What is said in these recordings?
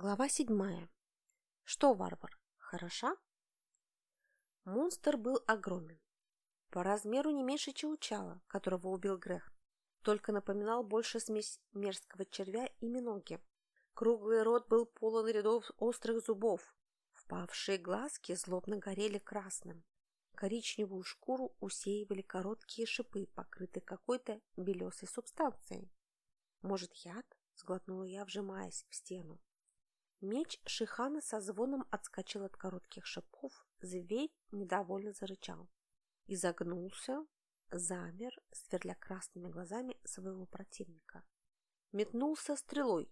Глава седьмая. Что, варвар, хороша? Монстр был огромен. По размеру не меньше чаучала, которого убил Грех, только напоминал больше смесь мерзкого червя и миноги. Круглый рот был полон рядов острых зубов, впавшие глазки злобно горели красным. Коричневую шкуру усеивали короткие шипы, покрытые какой-то белесой субстанцией. «Может, яд?» — сглотнула я, вжимаясь в стену. Меч Шихана со звоном отскочил от коротких шипов, зверь недовольно зарычал. Изогнулся, замер, сверля красными глазами своего противника. Метнулся стрелой.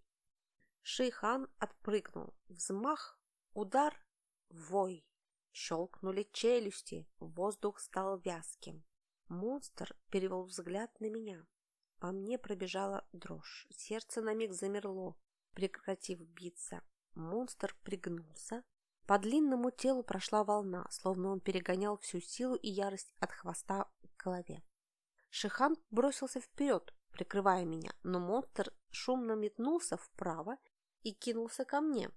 Шихан отпрыгнул. Взмах, удар, вой. Щелкнули челюсти, воздух стал вязким. Монстр перевел взгляд на меня. По мне пробежала дрожь, сердце на миг замерло, прекратив биться. Монстр пригнулся. По длинному телу прошла волна, словно он перегонял всю силу и ярость от хвоста к голове. Шихан бросился вперед, прикрывая меня, но монстр шумно метнулся вправо и кинулся ко мне.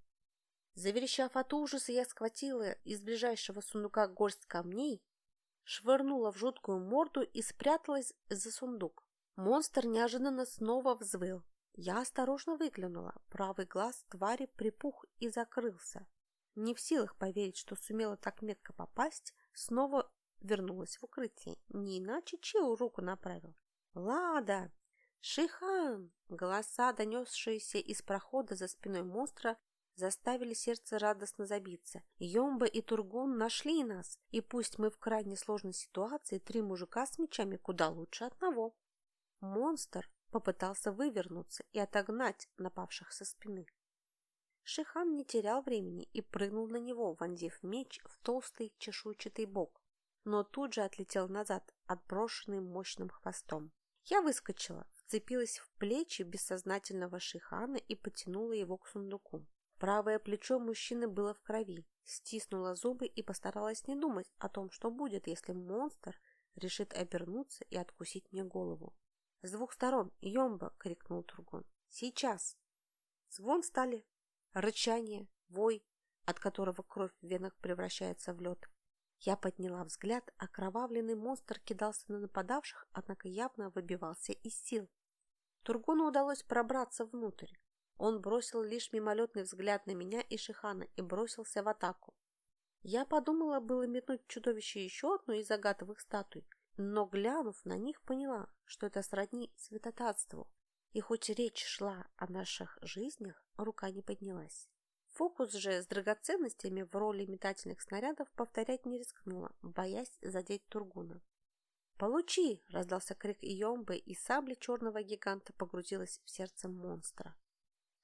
Заверещав от ужаса, я схватила из ближайшего сундука горсть камней, швырнула в жуткую морду и спряталась за сундук. Монстр неожиданно снова взвыл, я осторожно выглянула. Правый глаз твари припух и закрылся. Не в силах поверить, что сумела так метко попасть, снова вернулась в укрытие. Не иначе чью руку направил. «Лада! Шихан!» Голоса, донесшиеся из прохода за спиной монстра, заставили сердце радостно забиться. Йомба и Тургун нашли нас, и пусть мы в крайне сложной ситуации, три мужика с мечами куда лучше одного. Монстр попытался вывернуться и отогнать напавших со спины. Шихан не терял времени и прыгнул на него, вонзив меч в толстый чешуйчатый бок, но тут же отлетел назад, отброшенный мощным хвостом. Я выскочила, вцепилась в плечи бессознательного Шихана и потянула его к сундуку. Правое плечо мужчины было в крови, стиснула зубы и постаралась не думать о том, что будет, если монстр решит обернуться и откусить мне голову. «С двух сторон! Йомба!» — крикнул Тургон. «Сейчас!» Звон стали, рычание, вой, от которого кровь в венах превращается в лед. Я подняла взгляд, окровавленный монстр кидался на нападавших, однако явно выбивался из сил. Тургону удалось пробраться внутрь. Он бросил лишь мимолетный взгляд на меня и Шихана и бросился в атаку. Я подумала было метнуть чудовище еще одну из агатовых статуй, но, глянув на них, поняла, что это сродни святотатству, и хоть речь шла о наших жизнях, рука не поднялась. Фокус же с драгоценностями в роли метательных снарядов повторять не рискнула, боясь задеть Тургуна. «Получи!» – раздался крик Иомбы, и сабля черного гиганта погрузилась в сердце монстра.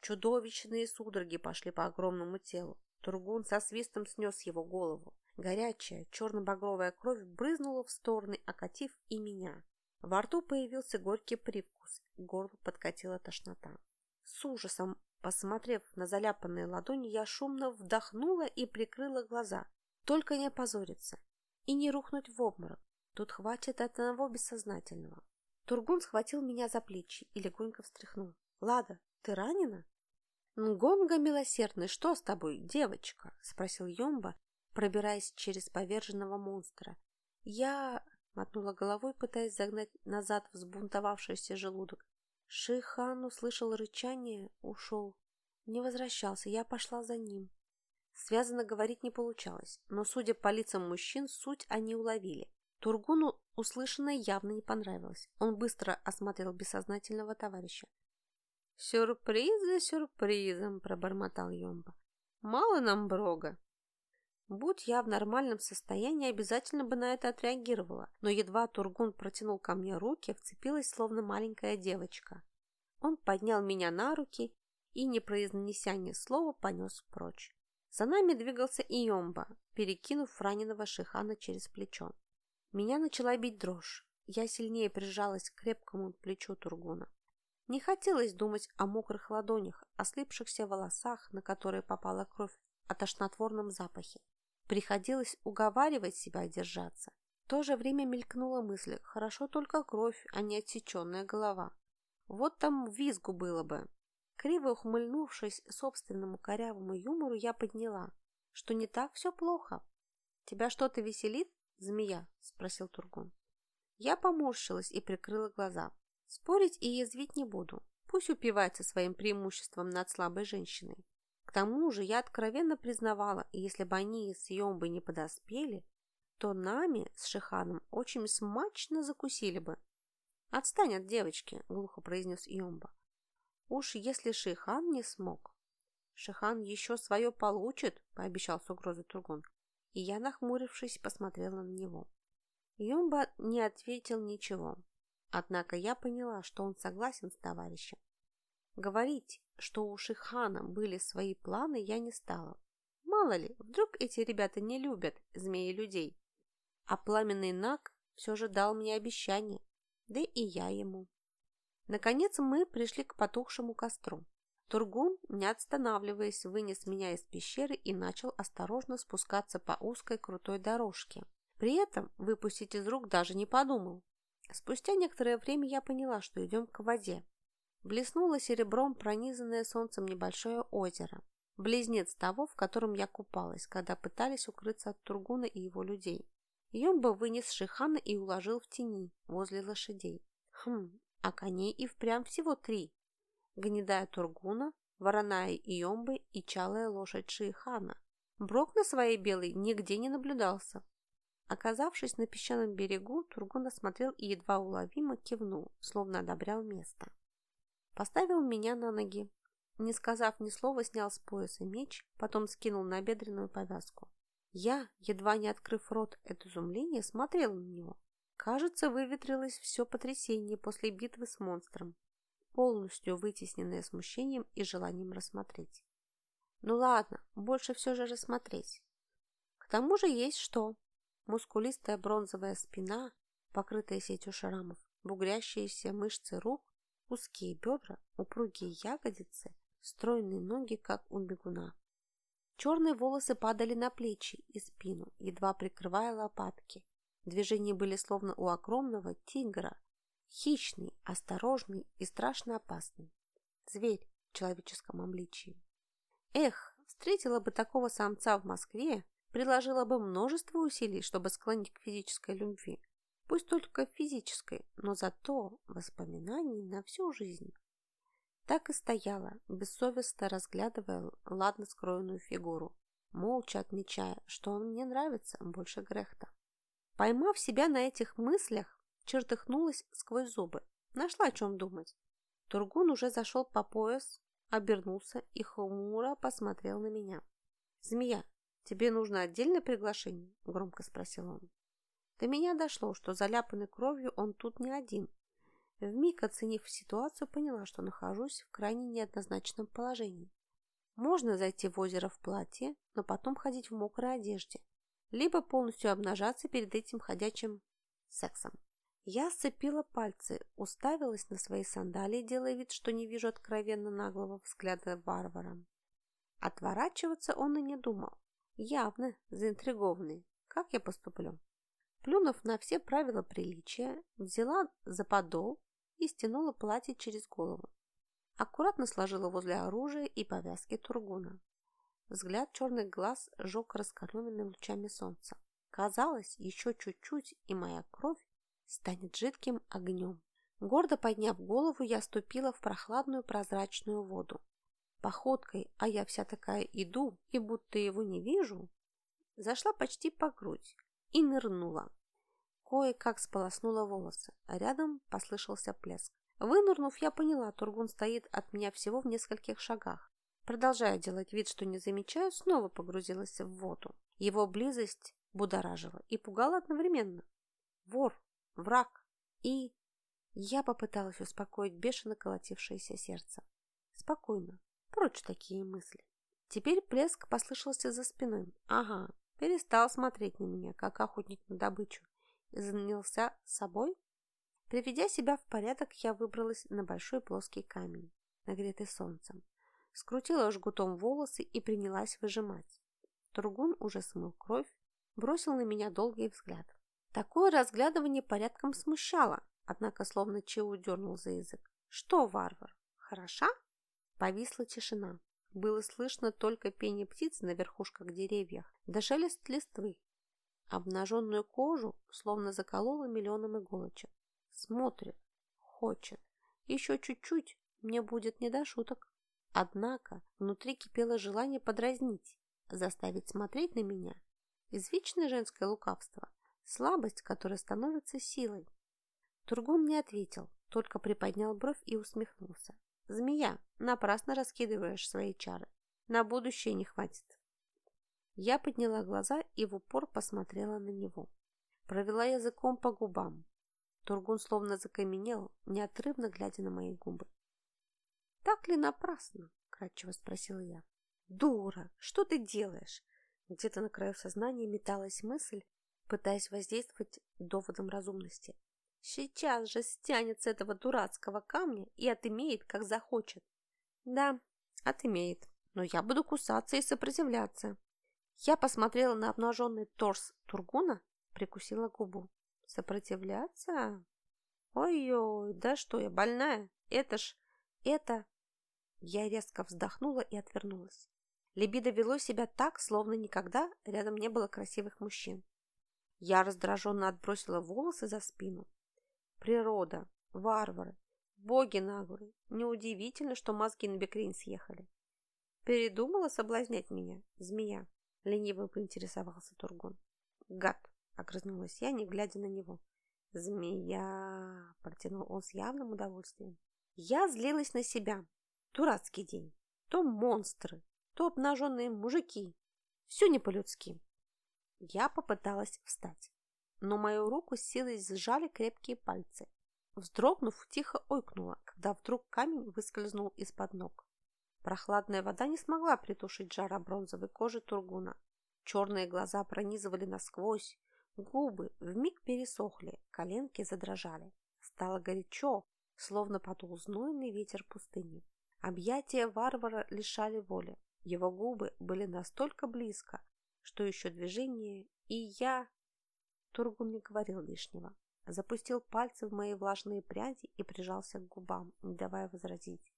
Чудовищные судороги пошли по огромному телу. Тургун со свистом снес его голову. Горячая, черно-багровая кровь брызнула в стороны, окатив и меня. Во рту появился горький привкус, к горлу подкатила тошнота. С ужасом, посмотрев на заляпанные ладони, я шумно вдохнула и прикрыла глаза. Только не опозориться и не рухнуть в обморок. Тут хватит одного бессознательного. Тургун схватил меня за плечи и легонько встряхнул. «Лада, ты ранена?» «Нгонга милосердный, что с тобой, девочка?» – спросил Йомба, пробираясь через поверженного монстра. Я мотнула головой, пытаясь загнать назад взбунтовавшийся желудок. Шихан услышал рычание, ушел. Не возвращался, я пошла за ним. Связано говорить не получалось, но, судя по лицам мужчин, суть они уловили. Тургуну услышанное явно не понравилось. Он быстро осмотрел бессознательного товарища. «Сюрприз за сюрпризом!» – пробормотал Йомба. «Мало нам брога!» Будь я в нормальном состоянии, обязательно бы на это отреагировала, но едва Тургун протянул ко мне руки, вцепилась словно маленькая девочка. Он поднял меня на руки и, не произнеся ни слова, понес прочь. За нами двигался Иомба, перекинув раненого Шихана через плечо. Меня начала бить дрожь. Я сильнее прижалась к крепкому плечу Тургуна. Не хотелось думать о мокрых ладонях, о слипшихся волосах, на которые попала кровь, о тошнотворном запахе. Приходилось уговаривать себя держаться. В то же время мелькнула мысль, хорошо только кровь, а не отсеченная голова. Вот там визгу было бы. Криво ухмыльнувшись собственному корявому юмору, я подняла, что не так все плохо. «Тебя что-то веселит, змея?» – спросил Тургун. Я поморщилась и прикрыла глаза. Спорить и язвить не буду. Пусть упивается своим преимуществом над слабой женщиной. Тому же я откровенно признавала, если бы они с Йомбой не подоспели, то нами с Шиханом очень смачно закусили бы. «Отстань от девочки», — глухо произнес Йомба. «Уж если Шихан не смог». «Шихан еще свое получит», — пообещал с угрозой Тургун. И я, нахмурившись, посмотрела на него. Йомба не ответил ничего. Однако я поняла, что он согласен с товарищем. Говорить, что у Шихана были свои планы, я не стала. Мало ли, вдруг эти ребята не любят змеи-людей. А пламенный Наг все же дал мне обещание, да и я ему. Наконец мы пришли к потухшему костру. Тургун, не останавливаясь, вынес меня из пещеры и начал осторожно спускаться по узкой крутой дорожке. При этом выпустить из рук даже не подумал. Спустя некоторое время я поняла, что идем к воде. Блеснуло серебром пронизанное солнцем небольшое озеро. Близнец того, в котором я купалась, когда пытались укрыться от Тургуна и его людей. Йомба вынес Шихана и уложил в тени, возле лошадей. Хм, а коней и впрямь всего три. Гнедая Тургуна, вороная Йомбы и чалая лошадь Шихана. Брок на своей белой нигде не наблюдался. Оказавшись на песчаном берегу, Тургун осмотрел и едва уловимо кивнул, словно одобрял место. Поставил меня на ноги. Не сказав ни слова, снял с пояса меч, потом скинул на бедренную повязку. Я, едва не открыв рот от изумления, смотрел на него. Кажется, выветрилось все потрясение после битвы с монстром, полностью вытесненное смущением и желанием рассмотреть. Ну ладно, больше все же рассмотреть. К тому же есть что. Мускулистая бронзовая спина, покрытая сетью шрамов, бугрящиеся мышцы рук, узкие бедра, упругие ягодицы, стройные ноги, как у бегуна. Черные волосы падали на плечи и спину, едва прикрывая лопатки. Движения были словно у огромного тигра. Хищный, осторожный и страшно опасный. Зверь в человеческом обличии. Эх, встретила бы такого самца в Москве, приложила бы множество усилий, чтобы склонить к физической любви. Пусть только физической, но зато воспоминаний на всю жизнь. Так и стояла, бессовестно разглядывая ладно скроенную фигуру, молча отмечая, что он мне нравится больше Грехта. Поймав себя на этих мыслях, чертыхнулась сквозь зубы, нашла о чем думать. Тургун уже зашел по пояс, обернулся и хмуро посмотрел на меня. «Змея, тебе нужно отдельное приглашение?» – громко спросил он. До меня дошло, что заляпанный кровью он тут не один, Вмиг оценив ситуацию, поняла, что нахожусь в крайне неоднозначном положении. Можно зайти в озеро в платье, но потом ходить в мокрой одежде, либо полностью обнажаться перед этим ходячим сексом. Я сцепила пальцы, уставилась на свои сандалии, делая вид, что не вижу откровенно наглого взгляда варвара. Отворачиваться он и не думал. Явно заинтригованный. Как я поступлю? Плюнув на все правила приличия, взяла за подол и стянула платье через голову. Аккуратно сложила возле оружия и повязки тургуна. Взгляд черных глаз жег раскаленными лучами солнца. Казалось, еще чуть-чуть, и моя кровь станет жидким огнем. Гордо подняв голову, я ступила в прохладную прозрачную воду. Походкой, а я вся такая иду, и будто его не вижу, зашла почти по грудь и нырнула. Кое-как сполоснула волосы, а рядом послышался плеск. Вынырнув, я поняла, Тургун стоит от меня всего в нескольких шагах. Продолжая делать вид, что не замечаю, снова погрузилась в воду. Его близость будоражила и пугала одновременно. Вор, враг и... Я попыталась успокоить бешено колотившееся сердце. Спокойно, прочь такие мысли. Теперь плеск послышался за спиной. Ага, перестал смотреть на меня, как охотник на добычу занялся собой? Приведя себя в порядок, я выбралась на большой плоский камень, нагретый солнцем. Скрутила жгутом волосы и принялась выжимать. Тургун уже смыл кровь, бросил на меня долгий взгляд. Такое разглядывание порядком смущало, однако словно Чеу дернул за язык. «Что, варвар, хороша?» Повисла тишина. Было слышно только пение птиц на верхушках деревьев, да шелест листвы. Обнаженную кожу словно заколола миллионом иголочек. Смотрит, хочет. Еще чуть-чуть, мне будет не до шуток. Однако внутри кипело желание подразнить, заставить смотреть на меня. Извечное женское лукавство, слабость, которая становится силой. Тургун не ответил, только приподнял бровь и усмехнулся. «Змея, напрасно раскидываешь свои чары. На будущее не хватит». Я подняла глаза и в упор посмотрела на него. Провела языком по губам. Тургун словно закаменел, неотрывно глядя на мои губы. «Так ли напрасно?» – кратчево спросила я. «Дура! Что ты делаешь?» Где-то на краю сознания металась мысль, пытаясь воздействовать доводом разумности. Сейчас же стянет с этого дурацкого камня и отымеет, как захочет. Да, отымеет, но я буду кусаться и сопротивляться. Я посмотрела на обнаженный торс Тургуна, прикусила губу. Сопротивляться? Ой-ой, да что я, больная? Это ж... Это... Я резко вздохнула и отвернулась. Либидо вело себя так, словно никогда рядом не было красивых мужчин. Я раздраженно отбросила волосы за спину. Природа, варвары, боги наглые. Неудивительно, что мозги на бекрень съехали. Передумала соблазнять меня, змея? Лениво поинтересовался Тургун. Гад, огрызнулась я, не глядя на него. Змея, протянул он с явным удовольствием. Я злилась на себя. Дурацкий день. То монстры, то обнаженные мужики. Все не по-людски. Я попыталась встать, но мою руку с силой сжали крепкие пальцы. Вздрогнув, тихо ойкнула, когда вдруг камень выскользнул из-под ног. Прохладная вода не смогла притушить жара бронзовой кожи Тургуна. Черные глаза пронизывали насквозь, губы вмиг пересохли, коленки задрожали. Стало горячо, словно подул знойный ветер пустыни. Объятия варвара лишали воли. Его губы были настолько близко, что еще движение, и я... Тургун не говорил лишнего. Запустил пальцы в мои влажные пряди и прижался к губам, не давая возразить.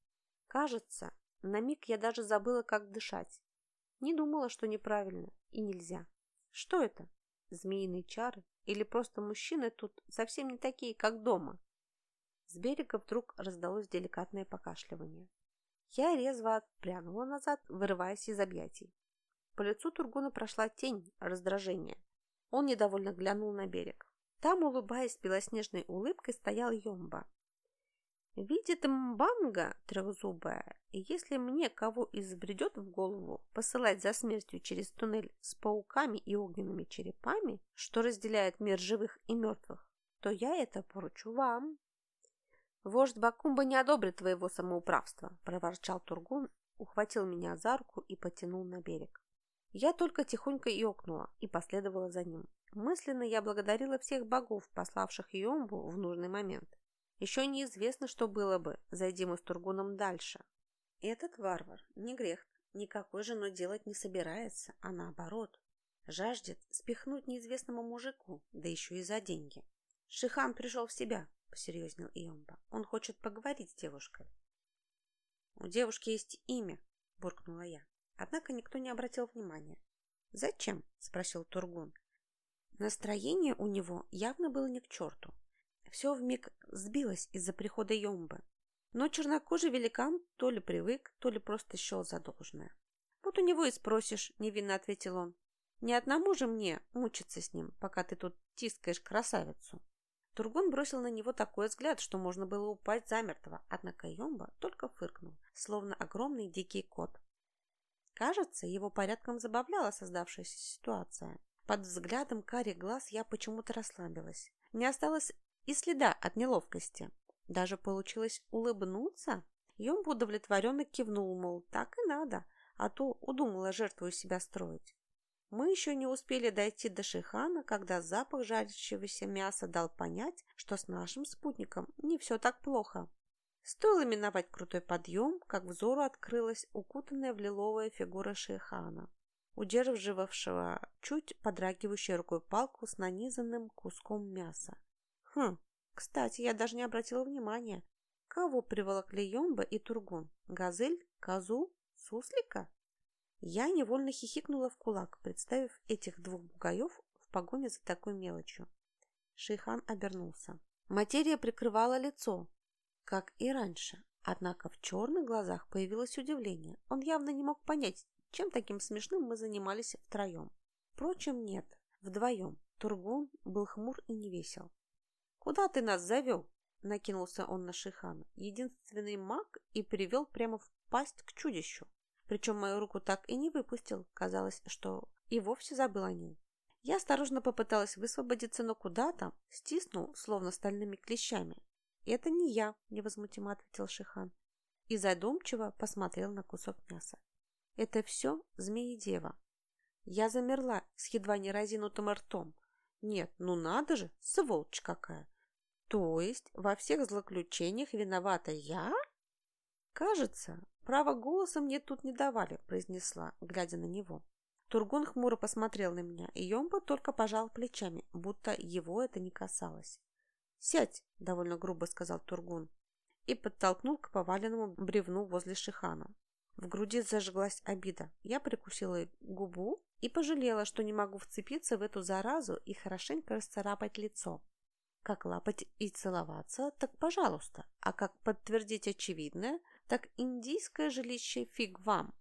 Кажется, на миг я даже забыла, как дышать. Не думала, что неправильно и нельзя. Что это? Змеиные чары? Или просто мужчины тут совсем не такие, как дома? С берега вдруг раздалось деликатное покашливание. Я резво отпрянула назад, вырываясь из объятий. По лицу Тургуна прошла тень раздражения. Он недовольно глянул на берег. Там, улыбаясь белоснежной улыбкой, стоял Йомба. Видит мбанга трехзубая, и если мне кого избредет в голову посылать за смертью через туннель с пауками и огненными черепами, что разделяет мир живых и мертвых, то я это поручу вам. Вождь Бакумба не одобрит твоего самоуправства, проворчал Тургун, ухватил меня за руку и потянул на берег. Я только тихонько ёкнула и последовала за ним. Мысленно я благодарила всех богов, пославших Йомбу в нужный момент. Еще неизвестно, что было бы, зайди мы с Тургуном дальше. Этот варвар не грех, никакой женой делать не собирается, а наоборот. Жаждет спихнуть неизвестному мужику, да еще и за деньги. Шихан пришел в себя, посерьезнел Иомба. Он хочет поговорить с девушкой. У девушки есть имя, буркнула я. Однако никто не обратил внимания. «Зачем?» – спросил Тургун. Настроение у него явно было не к черту. Все вмиг сбилось из-за прихода Йомбы. Но чернокожий великан то ли привык, то ли просто счел задолженное. «Вот у него и спросишь», – невинно ответил он. «Не одному же мне мучиться с ним, пока ты тут тискаешь красавицу». Тургун бросил на него такой взгляд, что можно было упасть замертво, однако Йомба только фыркнул, словно огромный дикий кот. Кажется, его порядком забавляла создавшаяся ситуация. Под взглядом карих глаз я почему-то расслабилась. Не осталось и следа от неловкости. Даже получилось улыбнуться. Йомб удовлетворенно кивнул, мол, так и надо, а то удумала жертву из себя строить. Мы еще не успели дойти до Шихана, когда запах жарящегося мяса дал понять, что с нашим спутником не все так плохо. Стоило миновать крутой подъем, как взору открылась укутанная в лиловая фигура шейхана, удерживавшего чуть подрагивающей рукой палку с нанизанным куском мяса. Хм, кстати, я даже не обратила внимания, Кого приволокли Йомба и Тургун? Газель? Козу? Суслика? Я невольно хихикнула в кулак, представив этих двух бугаев в погоне за такой мелочью. Шейхан обернулся. Материя прикрывала лицо, как и раньше. Однако в черных глазах появилось удивление. Он явно не мог понять, чем таким смешным мы занимались втроем. Впрочем, нет, вдвоем. Тургун был хмур и невесел. «Куда ты нас завел?» – накинулся он на Шихана. Единственный маг и привел прямо в пасть к чудищу. Причем мою руку так и не выпустил. Казалось, что и вовсе забыл о ней. Я осторожно попыталась высвободиться, но куда там? Стиснул, словно стальными клещами. «Это не я», – невозмутимо ответил Шихан. И задумчиво посмотрел на кусок мяса. «Это все змеи-дева». Я замерла с едва не разинутым ртом. Нет, ну надо же, сволочь какая. То есть во всех злоключениях виновата я? Кажется, право голоса мне тут не давали, произнесла, глядя на него. Тургун хмуро посмотрел на меня, и Йомба только пожал плечами, будто его это не касалось. «Сядь!» – довольно грубо сказал Тургун и подтолкнул к поваленному бревну возле Шихана. В груди зажглась обида. Я прикусила губу и пожалела, что не могу вцепиться в эту заразу и хорошенько расцарапать лицо. Как лапать и целоваться, так пожалуйста. А как подтвердить очевидное, так индийское жилище фиг вам.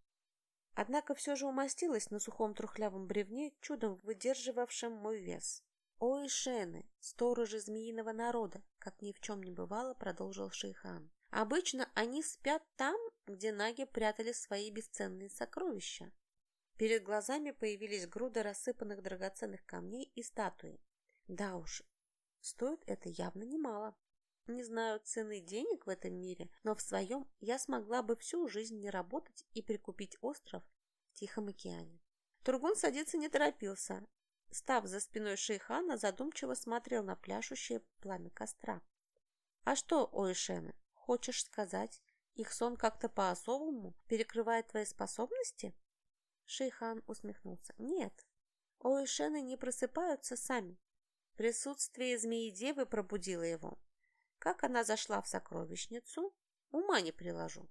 Однако все же умостилась на сухом трухлявом бревне, чудом выдерживавшем мой вес. «Ой, шены, сторожи змеиного народа!» как ни в чем не бывало, продолжил Шейхан. «Обычно они спят там, где наги прятали свои бесценные сокровища. Перед глазами появились груды рассыпанных драгоценных камней и статуи. Да уж, стоит это явно немало. Не знаю цены денег в этом мире, но в своем я смогла бы всю жизнь не работать и прикупить остров в Тихом океане. Тургун садиться не торопился. Став за спиной шейхана, задумчиво смотрел на пляшущее пламя костра. «А что, Ойшены, хочешь сказать, их сон как-то по-особому перекрывает твои способности?» Шейхан усмехнулся. «Нет, Оишены не просыпаются сами. Присутствие змеи-девы пробудило его. Как она зашла в сокровищницу, ума не приложу.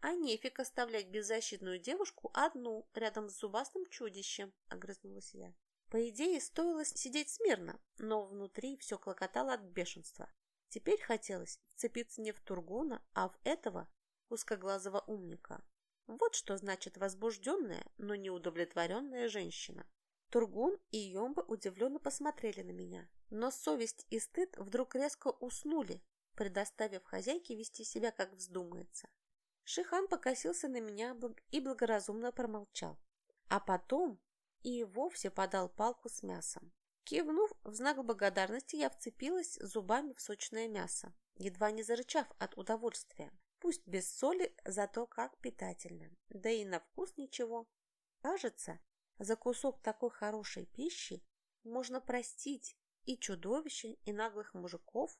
А нефиг оставлять беззащитную девушку одну рядом с зубастым чудищем, огрызнулась я. По идее, стоило сидеть смирно, но внутри все клокотало от бешенства. Теперь хотелось вцепиться не в Тургуна, а в этого узкоглазого умника. Вот что значит возбужденная, но неудовлетворенная женщина. Тургун и Йомба удивленно посмотрели на меня, но совесть и стыд вдруг резко уснули, предоставив хозяйке вести себя, как вздумается. Шихан покосился на меня и благоразумно промолчал. А потом и вовсе подал палку с мясом. Кивнув в знак благодарности, я вцепилась зубами в сочное мясо, едва не зарычав от удовольствия. Пусть без соли, зато как питательно. Да и на вкус ничего. Кажется, за кусок такой хорошей пищи можно простить и чудовища, и наглых мужиков.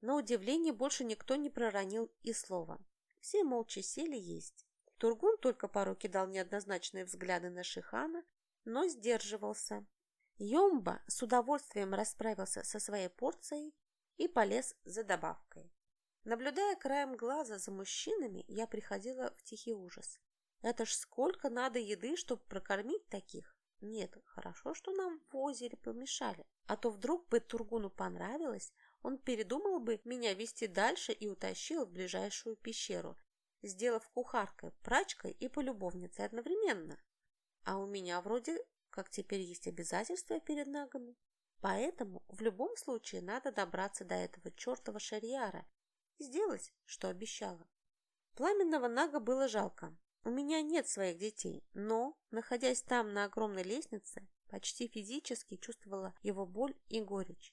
На удивление больше никто не проронил и слова. Все молча сели есть. Тургун только пару кидал неоднозначные взгляды на Шихана, но сдерживался. Йомба с удовольствием расправился со своей порцией и полез за добавкой. Наблюдая краем глаза за мужчинами, я приходила в тихий ужас. Это ж сколько надо еды, чтобы прокормить таких? Нет, хорошо, что нам в озере помешали. А то вдруг бы Тургуну понравилось, он передумал бы меня вести дальше и утащил в ближайшую пещеру, сделав кухаркой, прачкой и полюбовницей одновременно. А у меня вроде как теперь есть обязательства перед нагами. Поэтому в любом случае надо добраться до этого чертова шариара сделать, что обещала. Пламенного Нага было жалко. У меня нет своих детей, но, находясь там на огромной лестнице, почти физически чувствовала его боль и горечь.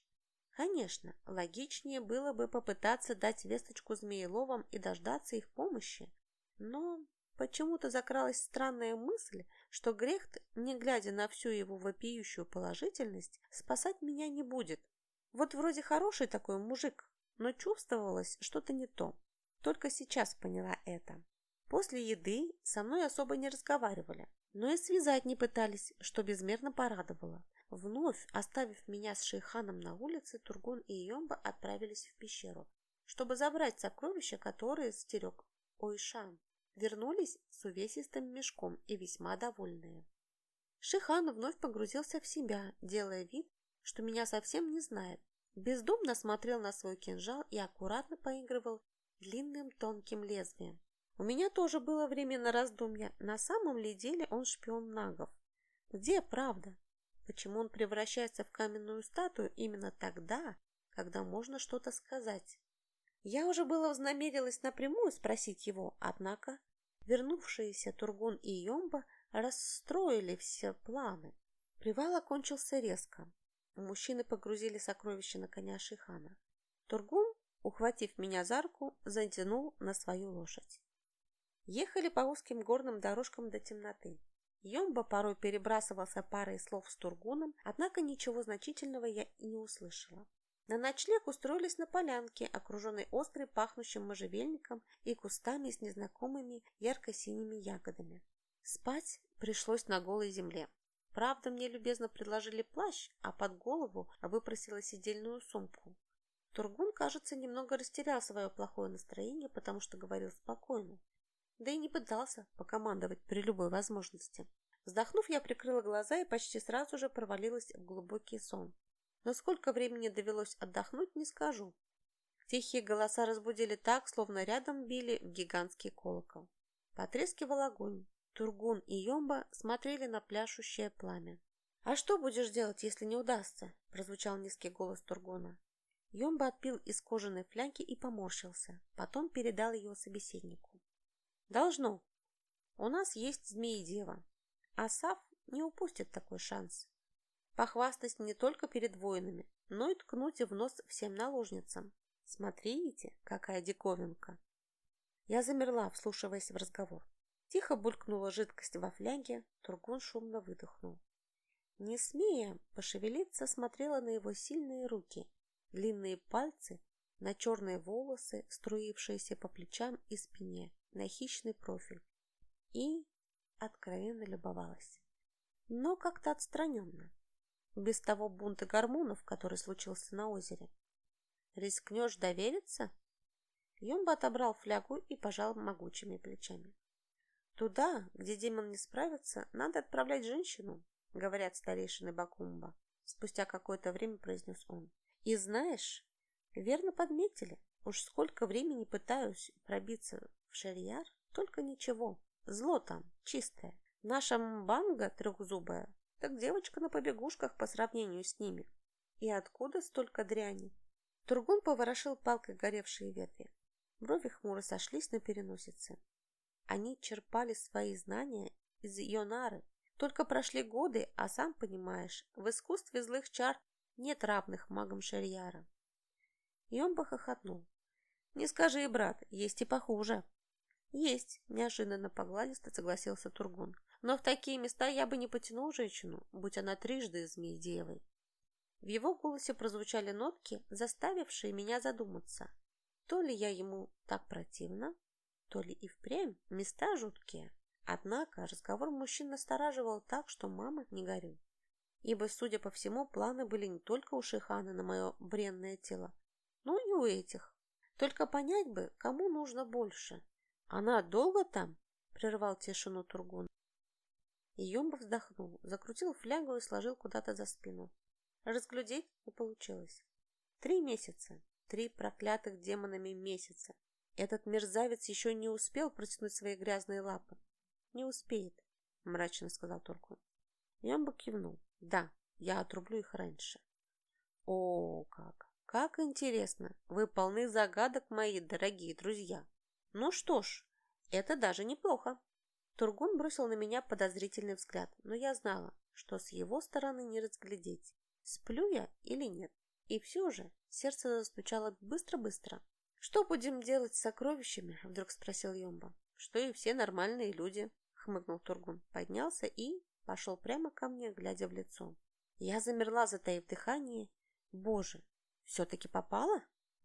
Конечно, логичнее было бы попытаться дать весточку змееловам и дождаться их помощи, но почему-то закралась странная мысль, что Грехт, не глядя на всю его вопиющую положительность, спасать меня не будет. Вот вроде хороший такой мужик, но чувствовалось что-то не то. Только сейчас поняла это. После еды со мной особо не разговаривали, но и связать не пытались, что безмерно порадовало. Вновь, оставив меня с шейханом на улице, Тургун и Йомба отправились в пещеру. чтобы забрать сокровища, которые стерег Ойшан. Вернулись с увесистым мешком и весьма довольные. Шихан вновь погрузился в себя, делая вид, что меня совсем не знает. Бездумно смотрел на свой кинжал и аккуратно поигрывал длинным тонким лезвием. У меня тоже было время на раздумья, на самом ли деле он шпион нагов. Где правда? Почему он превращается в каменную статую именно тогда, когда можно что-то сказать? Я уже было вознамерилась напрямую спросить его, однако вернувшиеся Тургун и Йомба расстроили все планы. Привал окончился резко. Мужчины погрузили сокровища на коня Шихана. Тургун, ухватив меня за руку, затянул на свою лошадь. Ехали по узким горным дорожкам до темноты. Йомба порой перебрасывался парой слов с Тургуном, однако ничего значительного я и не услышала. На ночлег устроились на полянке, окруженной острой пахнущим можжевельником и кустами с незнакомыми ярко-синими ягодами. Спать пришлось на голой земле. Правда, мне любезно предложили плащ, а под голову выпросила сидельную сумку. Тургун, кажется, немного растерял свое плохое настроение, потому что говорил спокойно. Да и не пытался покомандовать при любой возможности. Вздохнув, я прикрыла глаза и почти сразу же провалилась в глубокий сон. Но сколько времени довелось отдохнуть, не скажу. Тихие голоса разбудили так, словно рядом били в гигантский колокол. Потрескивал огонь. Тургун и Йомба смотрели на пляшущее пламя. «А что будешь делать, если не удастся?» – прозвучал низкий голос Тургуна. Йомба отпил из кожаной фляги и поморщился, потом передал ее собеседнику. «Должно. У нас есть змеи-дева. Асав не упустит такой шанс похвастать не только перед воинами, но и ткнуть в нос всем наложницам. Смотрите, какая диковинка. Я замерла, вслушиваясь в разговор. Тихо булькнула жидкость во фляге, Тургун шумно выдохнул. Не смея пошевелиться, смотрела на его сильные руки, длинные пальцы, на черные волосы, струившиеся по плечам и спине, на хищный профиль. И откровенно любовалась. Но как-то отстраненно без того бунта гормонов, который случился на озере. Рискнешь довериться? Йомба отобрал флягу и пожал могучими плечами. Туда, где демон не справится, надо отправлять женщину, говорят старейшины Бакумба. Спустя какое-то время произнес он. И знаешь, верно подметили, уж сколько времени пытаюсь пробиться в шарьяр, только ничего. Зло там, чистое. Наша мбанга трехзубая так девочка на побегушках по сравнению с ними. И откуда столько дряни? Тургун поворошил палкой горевшие ветви. Брови хмуро сошлись на переносице. Они черпали свои знания из Йонары. Только прошли годы, а сам понимаешь, в искусстве злых чар нет равных магам Шерьяра. И он бы хохотнул. «Не скажи, брат, есть и похуже». «Есть», – неожиданно погладисто согласился Тургун. Но в такие места я бы не потянул женщину, будь она трижды змеи-девой. В его голосе прозвучали нотки, заставившие меня задуматься. То ли я ему так противна, то ли и впрямь места жуткие. Однако разговор мужчин настораживал так, что мама не горю. Ибо, судя по всему, планы были не только у Шихана на мое бренное тело, но и у этих. Только понять бы, кому нужно больше. Она долго там? Прервал тишину Тургун. И Юмба вздохнул, закрутил флягу и сложил куда-то за спину. Разглядеть не получилось. Три месяца. Три проклятых демонами месяца. Этот мерзавец еще не успел протянуть свои грязные лапы. Не успеет, мрачно сказал Туркун. Юмба кивнул. Да, я отрублю их раньше. О, как! Как интересно! Вы полны загадок, мои дорогие друзья. Ну что ж, это даже неплохо. Тургун бросил на меня подозрительный взгляд, но я знала, что с его стороны не разглядеть, сплю я или нет. И все же сердце застучало быстро-быстро. «Что будем делать с сокровищами?» – вдруг спросил Йомба. «Что и все нормальные люди», – хмыкнул Тургун. Поднялся и пошел прямо ко мне, глядя в лицо. Я замерла, затаив дыхание. «Боже, все-таки попало?»